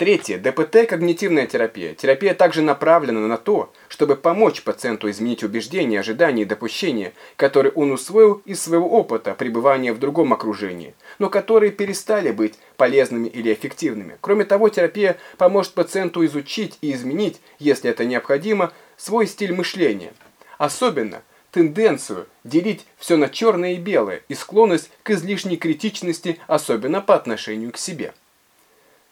Третье. ДПТ – когнитивная терапия. Терапия также направлена на то, чтобы помочь пациенту изменить убеждения, ожидания и допущения, которые он усвоил из своего опыта пребывания в другом окружении, но которые перестали быть полезными или эффективными. Кроме того, терапия поможет пациенту изучить и изменить, если это необходимо, свой стиль мышления. Особенно тенденцию делить все на черное и белое и склонность к излишней критичности, особенно по отношению к себе.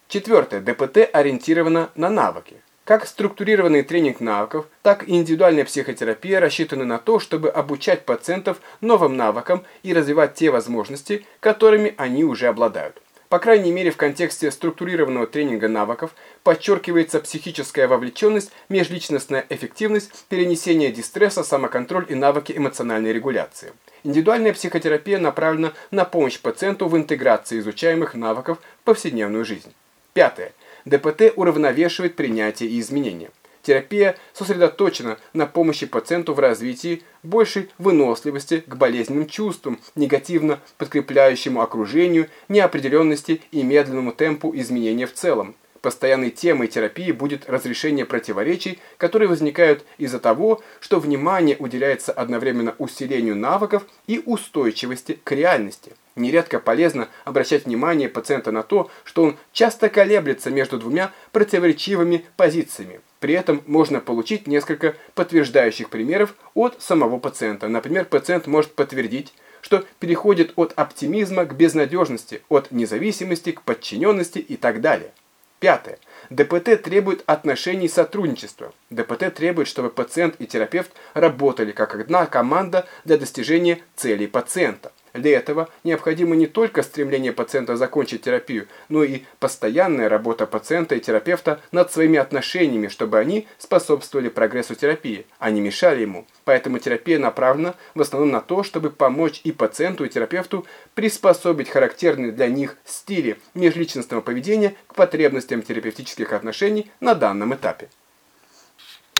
Четвертое. ДПТ ориентировано на навыки. Как структурированный тренинг навыков, так и индивидуальная психотерапия рассчитаны на то, чтобы обучать пациентов новым навыкам и развивать те возможности, которыми они уже обладают. По крайней мере, в контексте структурированного тренинга навыков подчеркивается психическая вовлеченность, межличностная эффективность, перенесение дистресса, самоконтроль и навыки эмоциональной регуляции. Индивидуальная психотерапия направлена на помощь пациенту в интеграции изучаемых навыков в повседневную жизнь. Пятое. ДПТ уравновешивает принятие и изменения. Терапия сосредоточена на помощи пациенту в развитии большей выносливости к болезненным чувствам, негативно подкрепляющему окружению, неопределенности и медленному темпу изменения в целом. Постоянной темой терапии будет разрешение противоречий, которые возникают из-за того, что внимание уделяется одновременно усилению навыков и устойчивости к реальности. Нередко полезно обращать внимание пациента на то, что он часто колеблется между двумя противоречивыми позициями. При этом можно получить несколько подтверждающих примеров от самого пациента. Например, пациент может подтвердить, что переходит от оптимизма к безнадежности, от независимости к подчиненности и так далее. Пятое. ДПТ требует отношений сотрудничества. ДПТ требует, чтобы пациент и терапевт работали как одна команда для достижения целей пациента. Для этого необходимо не только стремление пациента закончить терапию, но и постоянная работа пациента и терапевта над своими отношениями, чтобы они способствовали прогрессу терапии, а не мешали ему. Поэтому терапия направлена в основном на то, чтобы помочь и пациенту, и терапевту приспособить характерные для них стили межличностного поведения к потребностям терапевтических отношений на данном этапе.